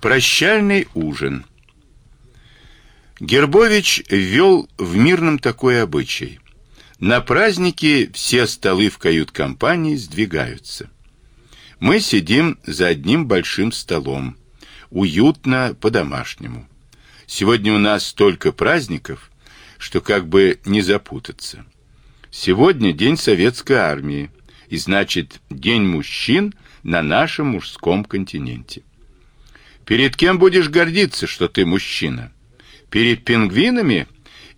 Прощальный ужин. Гербович ввел в мирном такой обычай. На праздники все столы в кают-компании сдвигаются. Мы сидим за одним большим столом, уютно по-домашнему. Сегодня у нас столько праздников, что как бы не запутаться. Сегодня день советской армии, и значит, день мужчин на нашем мужском континенте. Перед кем будешь гордиться, что ты мужчина? Перед пингвинами?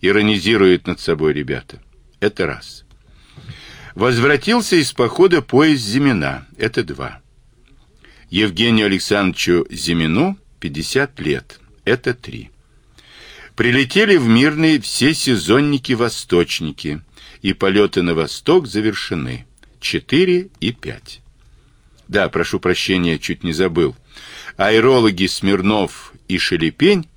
Иронизируют над собой ребята. Это раз. Возвратился из похода поезд Зимина. Это два. Евгению Александровичу Зимину 50 лет. Это три. Прилетели в Мирный все сезонники-восточники, и полеты на восток завершены. Четыре и пять. Да, прошу прощения, чуть не забыл аэрологи Смирнов и Шелепень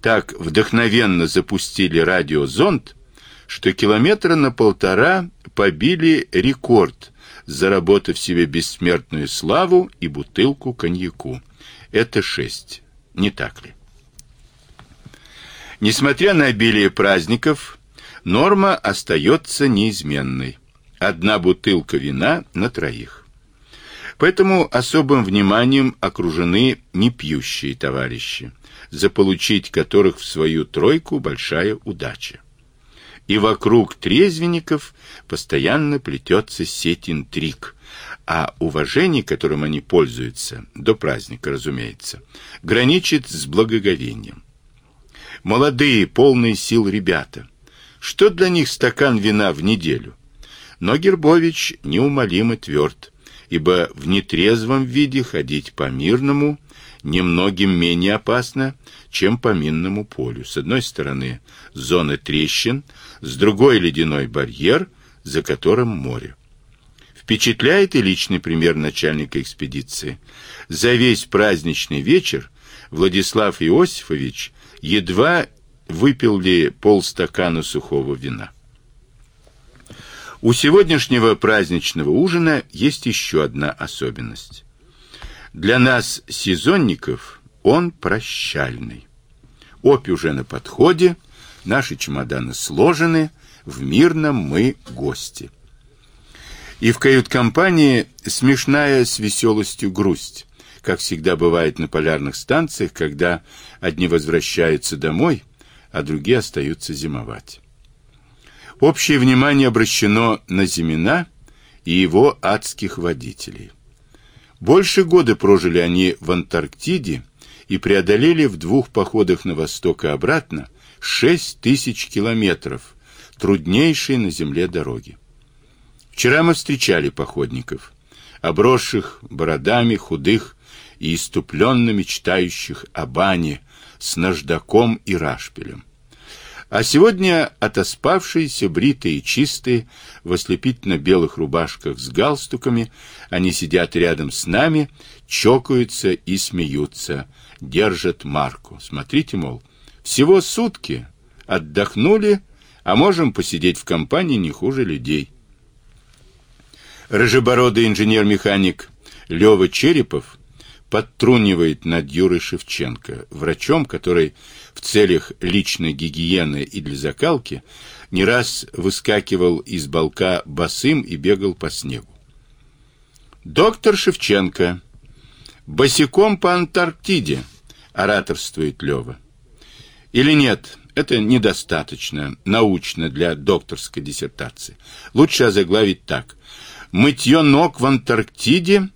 так вдохновенно запустили радиозонд, что километра на полтора побили рекорд, заработав себе бессмертную славу и бутылку коньяку. Это шесть, не так ли? Несмотря на обилие праздников, норма остается неизменной. Одна бутылка вина на троих. Поэтому особым вниманием окружены непьющие товарищи, заполучить которых в свою тройку большая удача. И вокруг трезвенников постоянно плетется сеть интриг, а уважение, которым они пользуются, до праздника, разумеется, граничит с благоговением. Молодые, полные сил ребята. Что для них стакан вина в неделю? Но Гербович неумолимо тверд ибо в нетрезвом виде ходить по мирному немногим менее опасно, чем по минному полю. С одной стороны зона трещин, с другой ледяной барьер, за которым море. Впечатляет и личный пример начальника экспедиции. За весь праздничный вечер Владислав Иосифович едва выпил ли полстакана сухого вина. У сегодняшнего праздничного ужина есть еще одна особенность. Для нас, сезонников, он прощальный. Опи уже на подходе, наши чемоданы сложены, в мирном мы гости. И в кают-компании смешная с веселостью грусть, как всегда бывает на полярных станциях, когда одни возвращаются домой, а другие остаются зимовать. Общее внимание обращено на Зимина и его адских водителей. Больше года прожили они в Антарктиде и преодолели в двух походах на восток и обратно шесть тысяч километров труднейшей на земле дороги. Вчера мы встречали походников, обросших бородами, худых и иступленно мечтающих о бане с наждаком и рашпилем. А сегодня отоспавшиеся, бритые и чистые, в ослепительно-белых рубашках с галстуками, они сидят рядом с нами, чокаются и смеются, держат марку. Смотрите, мол, всего сутки, отдохнули, а можем посидеть в компании не хуже людей. Рыжебородый инженер-механик Лёва Черепов подтрунивает над Юрой Шевченко, врачом, который в целях личной гигиены и для закалки не раз выскакивал из балка босым и бегал по снегу. Доктор Шевченко босиком по Антарктиде ораторствует Лёва. Или нет, это недостаточно научно для докторской диссертации. Лучше озаглавить так: мытье ног в Антарктиде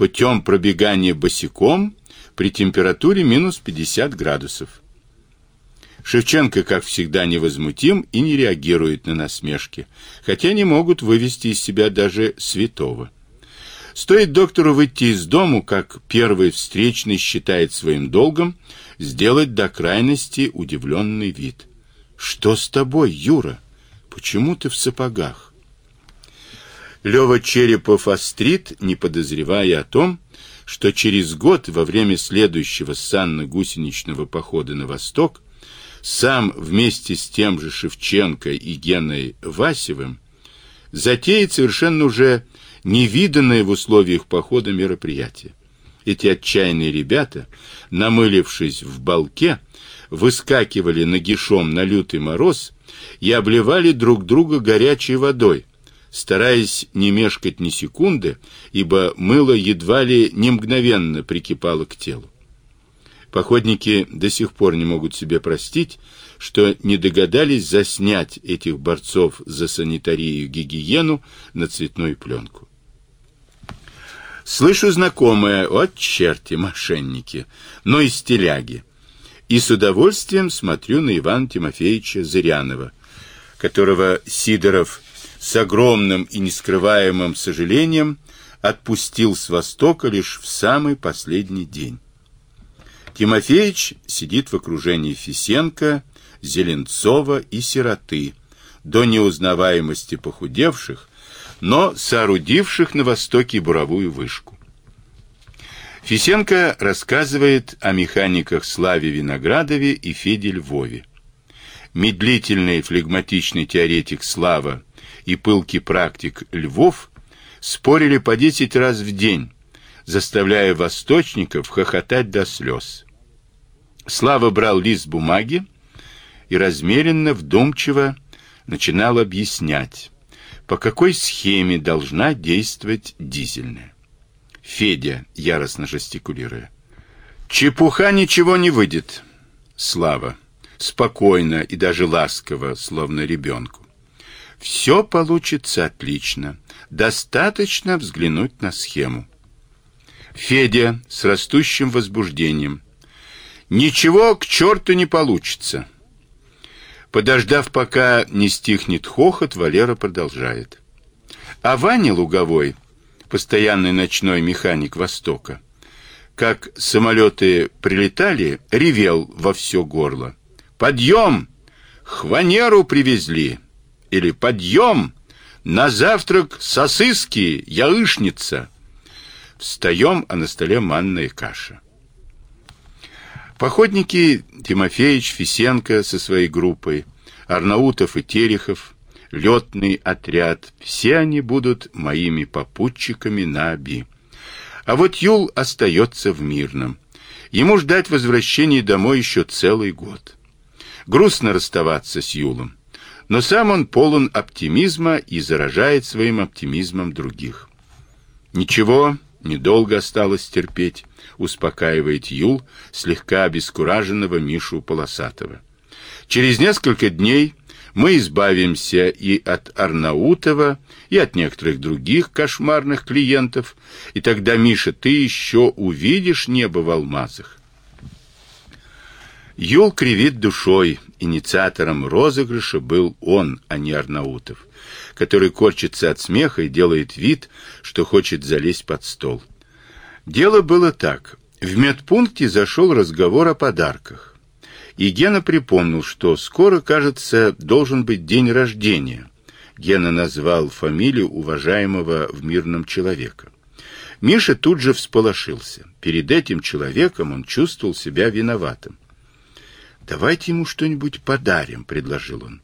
путем пробегания босиком при температуре минус 50 градусов. Шевченко, как всегда, невозмутим и не реагирует на насмешки, хотя они могут вывести из себя даже святого. Стоит доктору выйти из дому, как первый встречный считает своим долгом сделать до крайности удивленный вид. Что с тобой, Юра? Почему ты в сапогах? Лёва Черепов острит, не подозревая о том, что через год во время следующего санно-гусеничного похода на восток сам вместе с тем же Шевченко и Геной Васевым затеет совершенно уже невиданное в условиях похода мероприятие. Эти отчаянные ребята, намылившись в балке, выскакивали нагишом на лютый мороз и обливали друг друга горячей водой, стараясь не мешкать ни секунды, ибо мыло едва ли не мгновенно прикипало к телу. Походники до сих пор не могут себе простить, что не догадались заснять этих борцов за санитарию и гигиену на цветную пленку. Слышу знакомое, от черти, мошенники, но из теляги. И с удовольствием смотрю на Ивана Тимофеевича Зырянова, которого Сидоров с огромным и нескрываемым сожалением отпустил с востока лишь в самый последний день. Тимофеич сидит в окружении Фисенко, Зеленцова и сироты, до неузнаваемости похудевших, но соорудивших на востоке буровую вышку. Фисенко рассказывает о механиках Славе Виноградове и Феде Львове. Медлительный флегматичный теоретик Слава и пылкий практик Львов спорили по десять раз в день, заставляя восточников хохотать до слез. Слава брал лист бумаги и размеренно, вдумчиво начинал объяснять, по какой схеме должна действовать дизельная. Федя, яростно жестикулируя. Чепуха ничего не выйдет. Слава, спокойно и даже ласково, словно ребенку. Все получится отлично. Достаточно взглянуть на схему. Федя с растущим возбуждением. Ничего к черту не получится. Подождав, пока не стихнет хохот, Валера продолжает. А Ваня Луговой, постоянный ночной механик Востока, как самолеты прилетали, ревел во все горло. «Подъем! Хванеру привезли!» Или «Подъем! На завтрак сосыски, яичница!» Встаем, а на столе манная каша. Походники Тимофеич, Фисенко со своей группой, Арнаутов и Терехов, летный отряд, все они будут моими попутчиками на Аби. А вот Юл остается в Мирном. Ему ждать возвращения домой еще целый год. Грустно расставаться с Юлом, но сам он полон оптимизма и заражает своим оптимизмом других. Ничего, недолго осталось терпеть успокаивает Юл слегка обескураженного Мишу Полосатого. Через несколько дней мы избавимся и от Арнаутова, и от некоторых других кошмарных клиентов, и тогда, Миша, ты еще увидишь небо в алмазах. Юл кривит душой. Инициатором розыгрыша был он, а не Арнаутов, который корчится от смеха и делает вид, что хочет залезть под стол. Дело было так. В медпункте зашел разговор о подарках. И Гена припомнил, что скоро, кажется, должен быть день рождения. Гена назвал фамилию уважаемого в мирном человека. Миша тут же всполошился. Перед этим человеком он чувствовал себя виноватым. «Давайте ему что-нибудь подарим», — предложил он.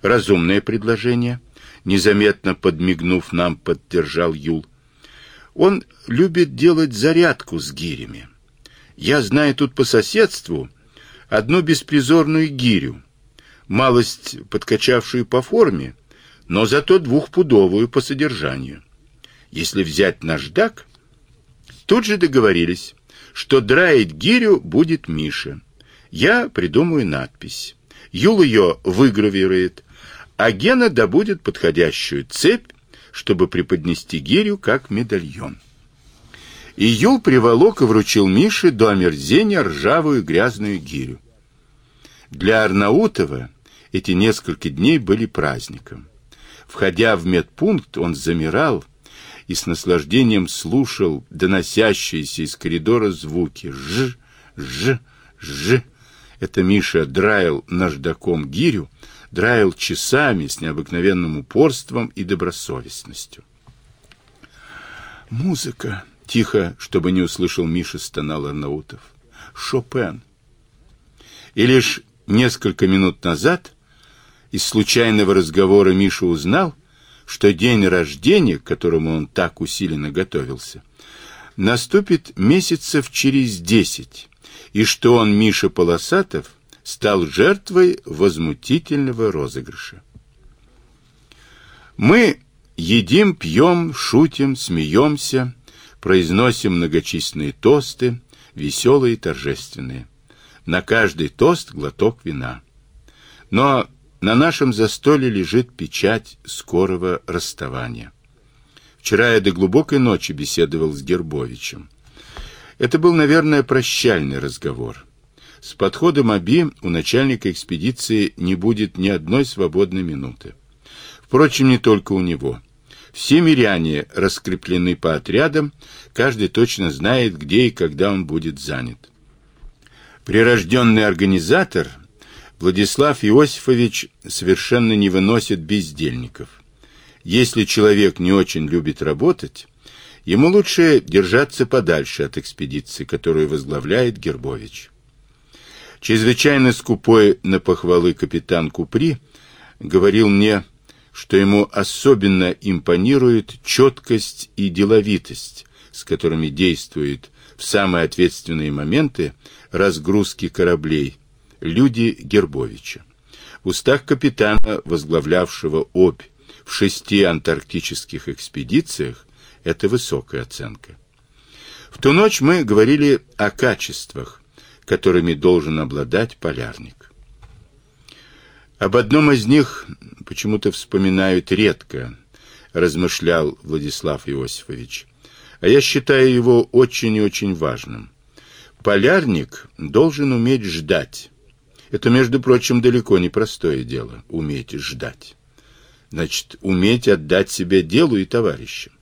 «Разумное предложение», — незаметно подмигнув нам, поддержал Юл. Он любит делать зарядку с гирями. Я знаю тут по соседству одну беспризорную гирю, малость подкачавшую по форме, но зато двухпудовую по содержанию. Если взять наждак, тут же договорились, что драить гирю будет Миша. Я придумаю надпись. Юл ее выгравирует, а Гена добудет подходящую цепь чтобы преподнести гирю как медальон. И Юл приволок и вручил Мише до омерзения ржавую грязную гирю. Для Арнаутова эти несколько дней были праздником. Входя в медпункт, он замирал и с наслаждением слушал доносящиеся из коридора звуки «ж», «ж», «ж». Это Миша драил наждаком гирю, драил часами с необыкновенным упорством и добросовестностью. «Музыка!» — тихо, чтобы не услышал Миша, стонал Арнаутов. «Шопен!» И лишь несколько минут назад из случайного разговора Миша узнал, что день рождения, к которому он так усиленно готовился, наступит месяцев через десять, и что он, Миша Полосатов, стал жертвой возмутительного розыгрыша. Мы едим, пьем, шутим, смеемся, произносим многочисленные тосты, веселые и торжественные. На каждый тост глоток вина. Но на нашем застолье лежит печать скорого расставания. Вчера я до глубокой ночи беседовал с Гербовичем. Это был, наверное, прощальный разговор. С подходом Аби у начальника экспедиции не будет ни одной свободной минуты. Впрочем, не только у него. Все миряне раскреплены по отрядам, каждый точно знает, где и когда он будет занят. Прирожденный организатор Владислав Иосифович совершенно не выносит бездельников. Если человек не очень любит работать, ему лучше держаться подальше от экспедиции, которую возглавляет Гербович. Чрезвычайно скупой на похвалы капитан Купри говорил мне, что ему особенно импонирует четкость и деловитость, с которыми действует в самые ответственные моменты разгрузки кораблей люди Гербовича. В устах капитана, возглавлявшего обь в шести антарктических экспедициях, это высокая оценка. В ту ночь мы говорили о качествах, которыми должен обладать полярник. Об одном из них почему-то вспоминают редко, размышлял Владислав Иосифович. А я считаю его очень и очень важным. Полярник должен уметь ждать. Это, между прочим, далеко не простое дело уметь ждать. Значит, уметь отдать себя делу и товарищам.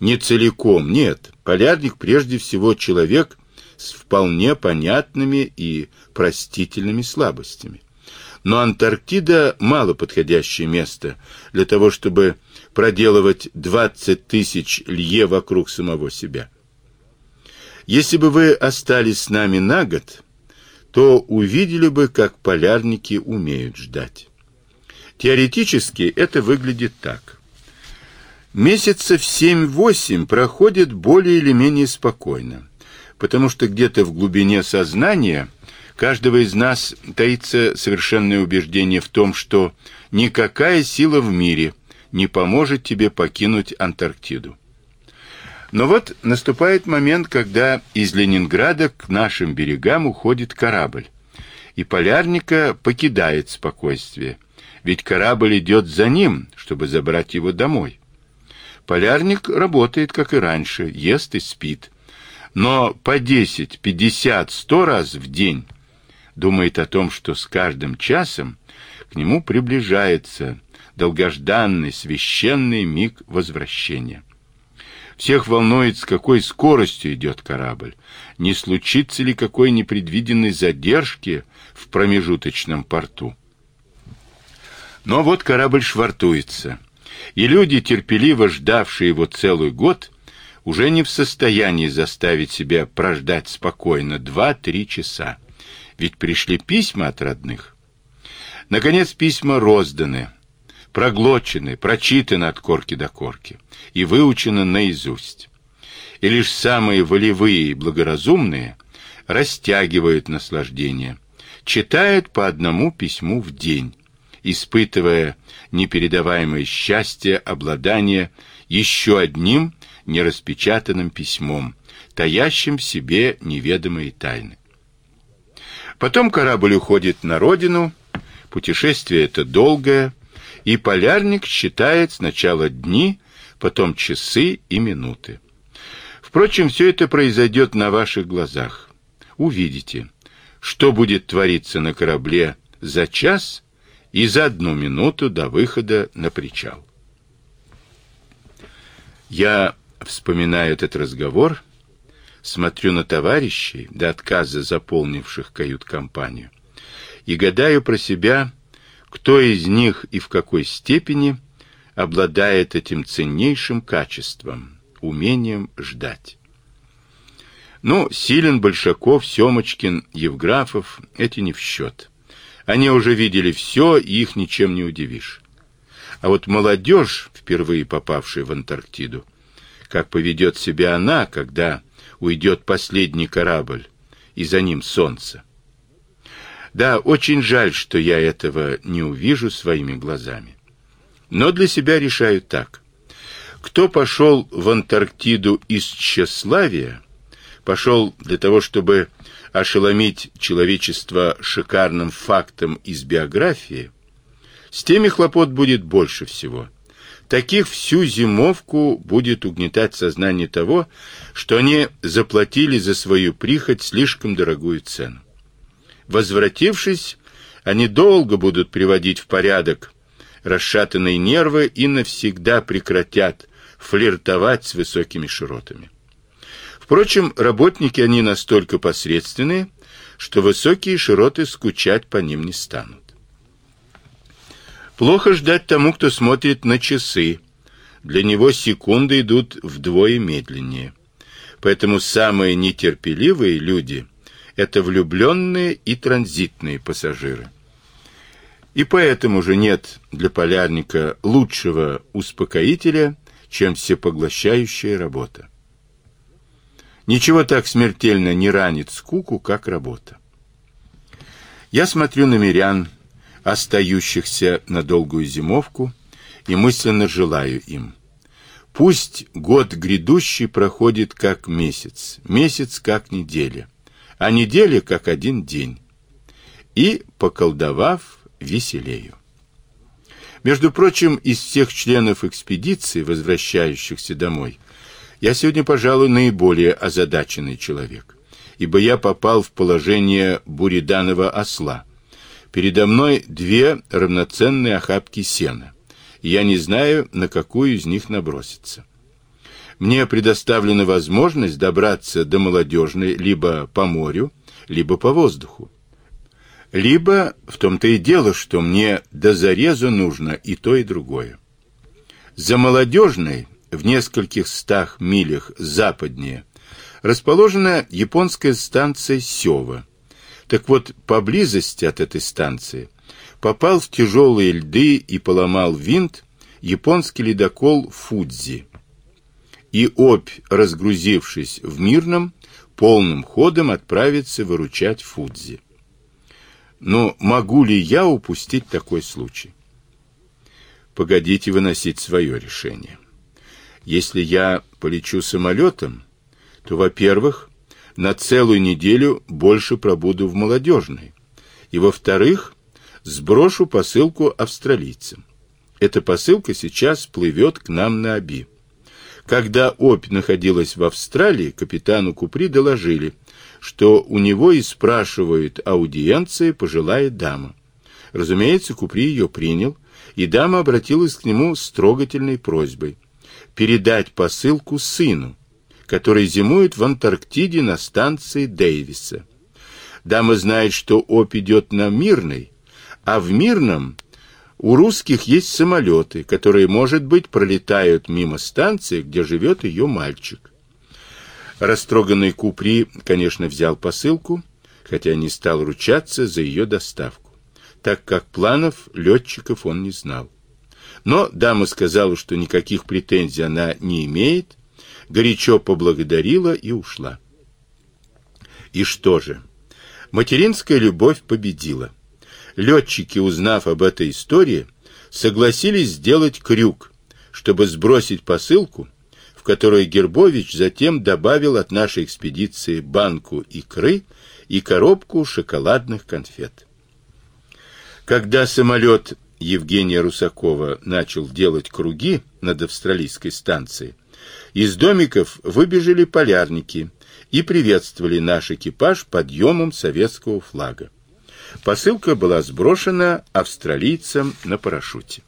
Не целиком, нет. Полярник прежде всего человек с вполне понятными и простительными слабостями. Но Антарктида мало подходящее место для того, чтобы проделывать 20 тысяч лье вокруг самого себя. Если бы вы остались с нами на год, то увидели бы, как полярники умеют ждать. Теоретически это выглядит так. Месяцев 7-8 проходит более или менее спокойно, потому что где-то в глубине сознания каждого из нас таится совершенное убеждение в том, что никакая сила в мире не поможет тебе покинуть Антарктиду. Но вот наступает момент, когда из Ленинграда к нашим берегам уходит корабль, и полярника покидает спокойствие, ведь корабль идет за ним, чтобы забрать его домой. Полярник работает, как и раньше, ест и спит, но по 10, 50, 100 раз в день думает о том, что с каждым часом к нему приближается долгожданный священный миг возвращения. Всех волнует, с какой скоростью идет корабль, не случится ли какой непредвиденной задержки в промежуточном порту. Но вот корабль швартуется, и люди, терпеливо ждавшие его целый год, уже не в состоянии заставить себя прождать спокойно два-три часа. Ведь пришли письма от родных. Наконец письма розданы, проглочены, прочитаны от корки до корки и выучены наизусть. И лишь самые волевые и благоразумные растягивают наслаждение, читают по одному письму в день, испытывая непередаваемое счастье обладания еще одним нераспечатанным письмом, таящим в себе неведомые тайны. Потом корабль уходит на родину, путешествие это долгое, и полярник считает сначала дни, потом часы и минуты. Впрочем, все это произойдет на ваших глазах. Увидите, что будет твориться на корабле за час и за одну минуту до выхода на причал. Я вспоминаю этот разговор, смотрю на товарищей, до отказа заполнивших кают-компанию, и гадаю про себя, кто из них и в какой степени обладает этим ценнейшим качеством, умением ждать. Ну, Силен, Большаков, Семочкин, Евграфов — эти не в счет. Они уже видели все, и их ничем не удивишь. А вот молодежь, впервые попавшая в Антарктиду, как поведет себя она, когда уйдет последний корабль, и за ним солнце. Да, очень жаль, что я этого не увижу своими глазами. Но для себя решаю так. Кто пошел в Антарктиду из тщеславия, пошел для того, чтобы ошеломить человечество шикарным фактом из биографии, с теми хлопот будет больше всего. Таких всю зимовку будет угнетать сознание того, что они заплатили за свою прихоть слишком дорогую цену. Возвратившись, они долго будут приводить в порядок расшатанные нервы и навсегда прекратят флиртовать с высокими широтами. Впрочем, работники они настолько посредственные, что высокие широты скучать по ним не станут. Плохо ждать тому, кто смотрит на часы. Для него секунды идут вдвое медленнее. Поэтому самые нетерпеливые люди – это влюбленные и транзитные пассажиры. И поэтому же нет для полярника лучшего успокоителя, чем всепоглощающая работа. Ничего так смертельно не ранит скуку, как работа. Я смотрю на мирян, остающихся на долгую зимовку, и мысленно желаю им. Пусть год грядущий проходит как месяц, месяц как неделя, а неделя как один день. И, поколдовав, веселею. Между прочим, из всех членов экспедиции, возвращающихся домой, я сегодня, пожалуй, наиболее озадаченный человек, ибо я попал в положение буриданова осла. Передо мной две равноценные охапки сена. Я не знаю, на какую из них наброситься. Мне предоставлена возможность добраться до молодежной либо по морю, либо по воздуху. Либо в том-то и дело, что мне до зарезу нужно и то, и другое. За молодежной в нескольких стах милях западнее, расположена японская станция Сёва. Так вот, поблизости от этой станции попал в тяжелые льды и поломал винт японский ледокол Фудзи. И Обь, разгрузившись в Мирном, полным ходом отправится выручать Фудзи. Но могу ли я упустить такой случай? Погодите выносить свое решение. Если я полечу самолетом, то, во-первых, на целую неделю больше пробуду в молодежной, и, во-вторых, сброшу посылку австралийцам. Эта посылка сейчас плывет к нам на Оби. Когда Обь находилась в Австралии, капитану Купри доложили, что у него и спрашивают аудиенции пожилая дама. Разумеется, Купри ее принял, и дама обратилась к нему с трогательной просьбой передать посылку сыну, который зимует в Антарктиде на станции Дэвиса. Дама знает, что Оп идет на Мирный, а в Мирном у русских есть самолеты, которые, может быть, пролетают мимо станции, где живет ее мальчик. Растроганный Купри, конечно, взял посылку, хотя не стал ручаться за ее доставку, так как планов летчиков он не знал. Но дама сказала, что никаких претензий она не имеет, горячо поблагодарила и ушла. И что же? Материнская любовь победила. Летчики, узнав об этой истории, согласились сделать крюк, чтобы сбросить посылку, в которой Гербович затем добавил от нашей экспедиции банку икры и коробку шоколадных конфет. Когда самолет Евгения Русакова начал делать круги над австралийской станцией, из домиков выбежали полярники и приветствовали наш экипаж подъемом советского флага. Посылка была сброшена австралийцам на парашюте.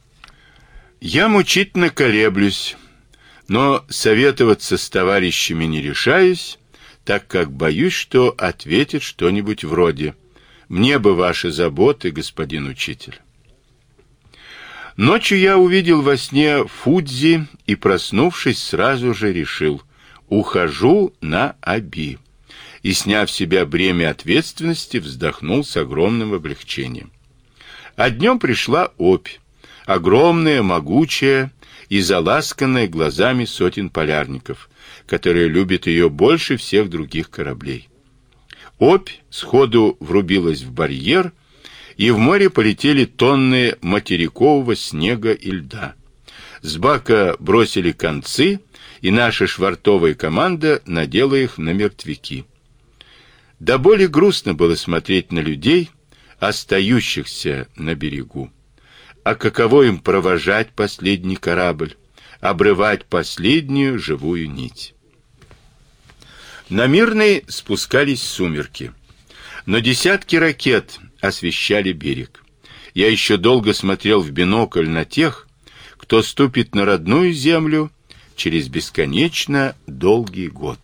Я мучительно колеблюсь, но советоваться с товарищами не решаюсь, так как боюсь, что ответит что-нибудь вроде «Мне бы ваши заботы, господин учитель». Ночью я увидел во сне Фудзи и, проснувшись, сразу же решил ухожу на Аби. И, сняв с себя бремя ответственности, вздохнул с огромным облегчением. А днем пришла опь, огромная, могучая и заласканная глазами сотен полярников, которые любят ее больше всех других кораблей. Обь сходу врубилась в барьер, и в море полетели тонны материкового снега и льда. С бака бросили концы, и наша швартовая команда надела их на мертвяки. Да более грустно было смотреть на людей, остающихся на берегу. А каково им провожать последний корабль, обрывать последнюю живую нить? На Мирный спускались сумерки, но десятки ракет освещали берег. Я еще долго смотрел в бинокль на тех, кто ступит на родную землю через бесконечно долгий год.